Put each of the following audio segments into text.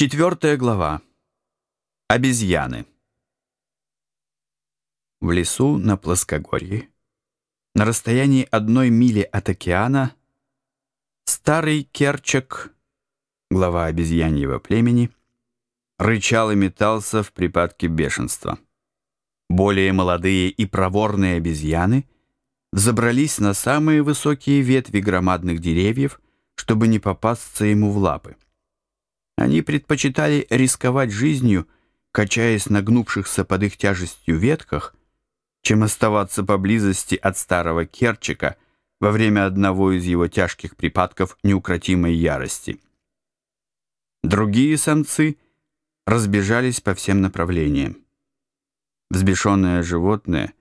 Четвертая глава. Обезьяны. В лесу на плоскогорье, на расстоянии одной мили от океана, старый Керчак, глава обезьяньего племени, рычал и метался в припадке бешенства. Более молодые и проворные обезьяны взобрались на самые высокие ветви громадных деревьев, чтобы не попасться ему в лапы. Они предпочитали рисковать жизнью, качаясь на гнувшихся под их тяжестью ветках, чем оставаться поблизости от старого Керчика во время одного из его тяжких припадков неукротимой ярости. Другие самцы разбежались по всем направлениям. Взбешенное животное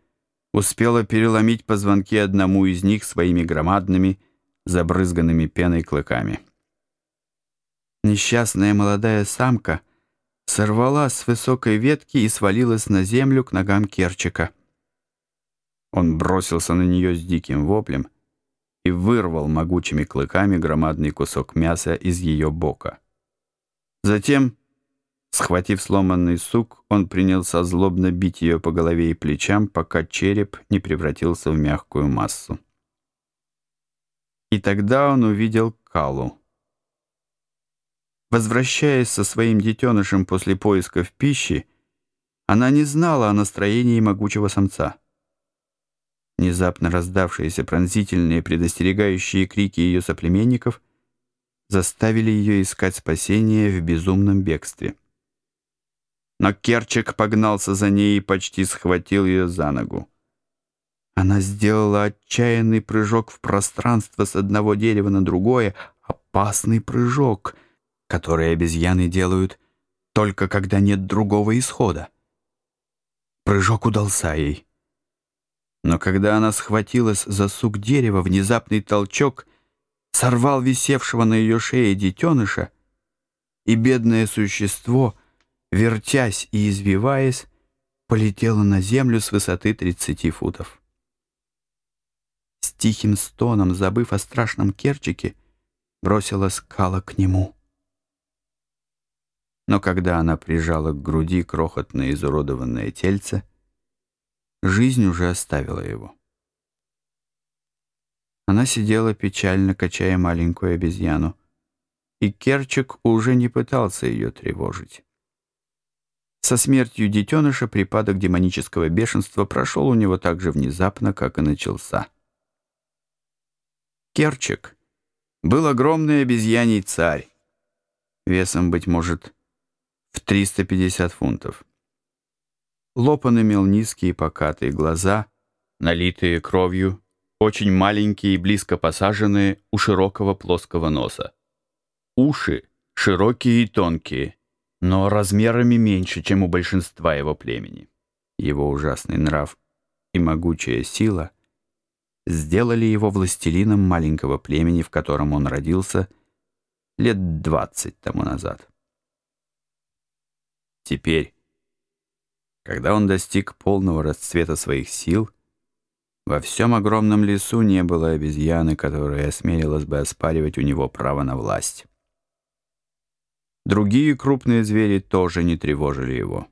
успело переломить позвонки одному из них своими громадными, забрызганными пеной клыками. Несчастная молодая самка сорвала с высокой ветки и свалилась на землю к ногам Керчика. Он бросился на нее с диким воплем и вырвал могучими клыками громадный кусок мяса из ее бока. Затем, схватив сломанный сук, он принялся злобно бить ее по голове и плечам, пока череп не превратился в мягкую массу. И тогда он увидел Калу. Возвращаясь со своим детенышем после поисков пищи, она не знала о настроении могучего самца. Внезапно раздавшиеся пронзительные предостерегающие крики ее соплеменников заставили ее искать спасение в безумном бегстве. Но Керчик погнался за ней и почти схватил ее за ногу. Она сделала отчаянный прыжок в пространство с одного дерева на другое, опасный прыжок — которые обезьяны делают только когда нет другого исхода. Прыжок удался ей. Но когда она схватилась за сук дерева, внезапный толчок сорвал висевшего на ее шее детеныша, и бедное существо, вертясь и извиваясь, полетело на землю с высоты 30 футов. С тихим стоном, забыв о страшном Керчике, бросила скала к нему но когда она прижала к груди крохотное изуродованное тельце, жизнь уже оставила его. Она сидела печально, качая маленькую обезьяну, и Керчик уже не пытался ее тревожить. Со смертью детеныша припадок демонического бешенства прошел у него так же внезапно, как и начался. Керчик был огромный обезьяний царь, весом, быть может, в 350 фунтов. Лопан имел низкие покатые глаза, налитые кровью, очень маленькие и близко посаженные у широкого плоского носа. Уши широкие и тонкие, но размерами меньше, чем у большинства его племени. Его ужасный нрав и могучая сила сделали его властелином маленького племени, в котором он родился лет двадцать тому назад. Теперь, когда он достиг полного расцвета своих сил, во всем огромном лесу не было обезьяны, которая осмелилась бы оспаривать у него право на власть. Другие крупные звери тоже не тревожили его.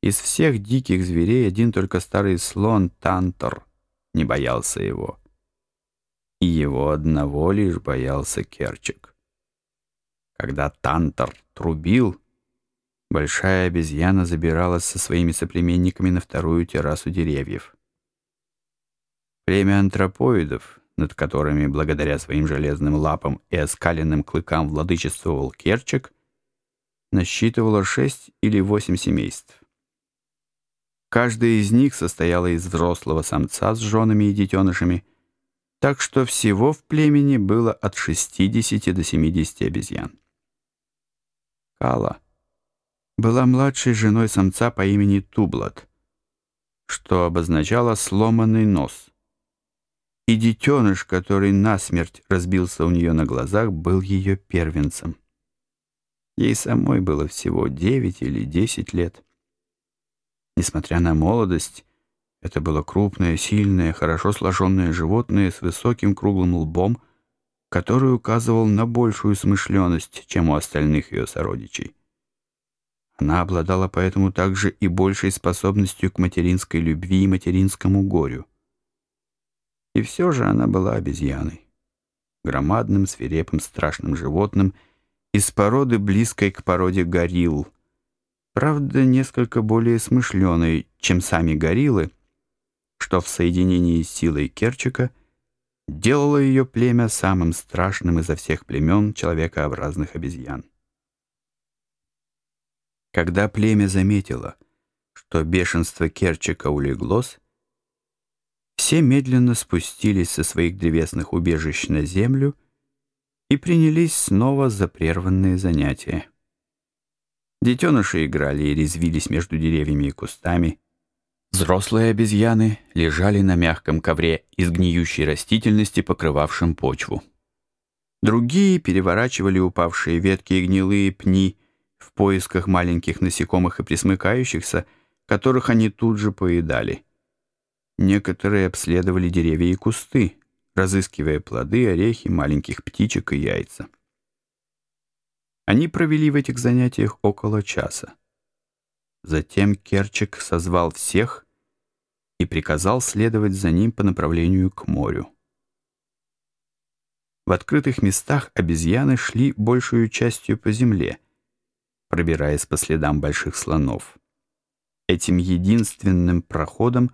Из всех диких зверей один только старый слон Тантор не боялся его. И его одного лишь боялся Керчик. Когда Тантор трубил, Большая обезьяна забиралась со своими соплеменниками на вторую террасу деревьев. Племя антропоидов, над которыми, благодаря своим железным лапам и оскаленным клыкам, владычествовал Керчик, насчитывало шесть или восемь семейств. Каждое из них состояло из взрослого самца с женами и детенышами, так что всего в племени было от 60 до 70 обезьян. Кала — была младшей женой самца по имени Тублат, что обозначало «сломанный нос». И детеныш, который насмерть разбился у нее на глазах, был ее первенцем. Ей самой было всего девять или десять лет. Несмотря на молодость, это было крупное, сильное, хорошо сложенное животное с высоким круглым лбом, который указывал на большую смышленность, чем у остальных ее сородичей. Она обладала поэтому также и большей способностью к материнской любви и материнскому горю. И все же она была обезьяной, громадным, свирепым, страшным животным из породы, близкой к породе горилл, правда, несколько более смышленой, чем сами гориллы, что в соединении с силой Керчика делало ее племя самым страшным изо всех племен человекообразных обезьян. Когда племя заметило, что бешенство Керчика улеглось, все медленно спустились со своих древесных убежищ на землю и принялись снова за прерванные занятия. Детеныши играли и резвились между деревьями и кустами. Взрослые обезьяны лежали на мягком ковре из гниющей растительности, покрывавшем почву. Другие переворачивали упавшие ветки и гнилые пни поисках маленьких насекомых и присмыкающихся, которых они тут же поедали. Некоторые обследовали деревья и кусты, разыскивая плоды, орехи, маленьких птичек и яйца. Они провели в этих занятиях около часа. Затем Керчик созвал всех и приказал следовать за ним по направлению к морю. В открытых местах обезьяны шли большую частью по земле, пробираясь по следам больших слонов. Этим единственным проходом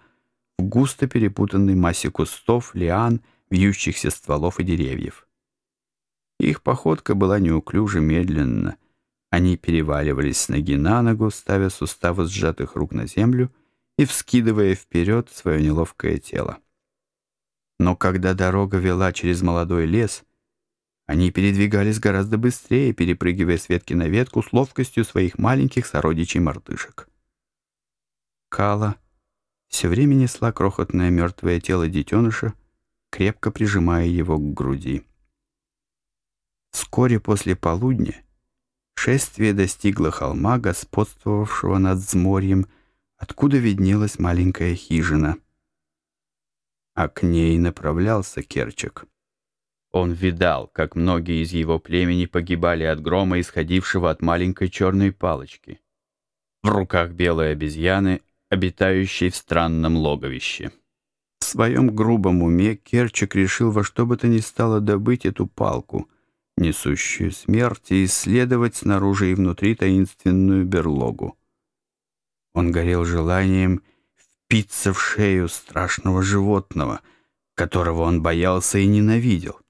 в густо перепутанной массе кустов, лиан, вьющихся стволов и деревьев. Их походка была неуклюже медленна, они переваливались с ноги на ногу, ставя суставы сжатых рук на землю и вскидывая вперед свое неловкое тело. Но когда дорога вела через молодой лес, они передвигались гораздо быстрее, перепрыгивая с ветки на ветку с ловкостью своих маленьких сородичей-мартышек. Кала все время несла крохотное мертвое тело детеныша, крепко прижимая его к груди. Вскоре после полудня Шествие достигло холма, господствовавшего над взморьем, откуда виднелась маленькая хижина. А к ней направлялся Керчик. Он видал, как многие из его племени погибали от грома, исходившего от маленькой черной палочки. В руках белой обезьяны, обитающей в странном логовище. В своем грубом уме Керчик решил во что бы то ни стало добыть эту палку — несущую смерть, и исследовать снаружи и внутри таинственную берлогу. Он горел желанием впиться в шею страшного животного, которого он боялся и ненавидел.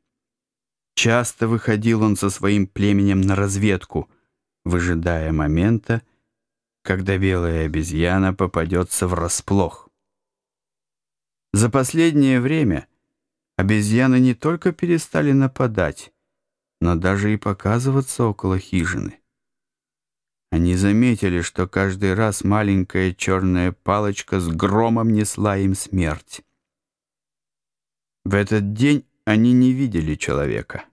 Часто выходил он со своим племенем на разведку, выжидая момента, когда белая обезьяна попадется врасплох. За последнее время обезьяны не только перестали нападать, но даже и показываться около хижины. Они заметили, что каждый раз маленькая черная палочка с громом несла им смерть. В этот день они не видели человека.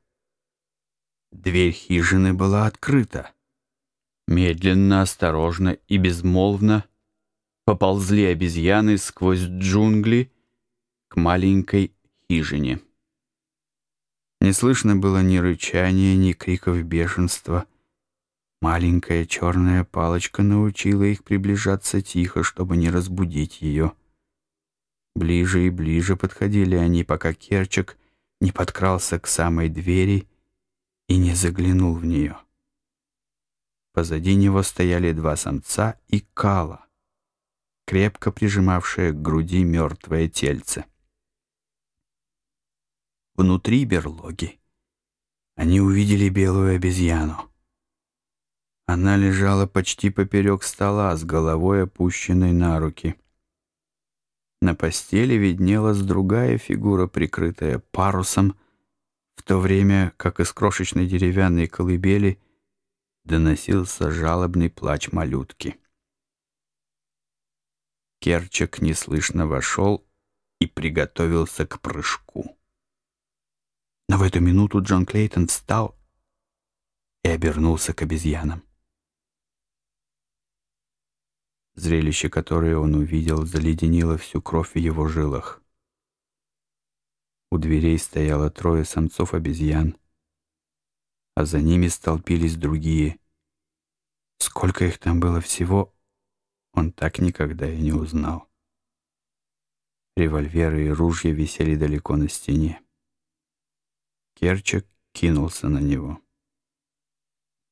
Дверь хижины была открыта. Медленно, осторожно и безмолвно поползли обезьяны сквозь джунгли к маленькой хижине. Не слышно было ни рычания, ни криков бешенства. Маленькая черная палочка научила их приближаться тихо, чтобы не разбудить ее. Ближе и ближе подходили они, пока Керчик не подкрался к самой двери и не заглянул в нее. Позади него стояли два самца и кала, крепко прижимавшие к груди мертвое тельце внутри берлоги. Они увидели белую обезьяну. Она лежала почти поперек стола с головой опущенной на руки. На постели виднелась другая фигура, прикрытая парусом, в то время как из крошечной деревянной колыбели доносился жалобный плач малютки. Керчик неслышно вошел и приготовился к прыжку. Но в эту минуту Джон Клейтон встал и обернулся к обезьянам. Зрелище, которое он увидел, заледенило всю кровь в его жилах. У дверей стояло трое самцов-обезьян, а за ними столпились другие. Сколько их там было всего, он так никогда и не узнал. Револьверы и ружья висели далеко на стене. Керчик кинулся на него.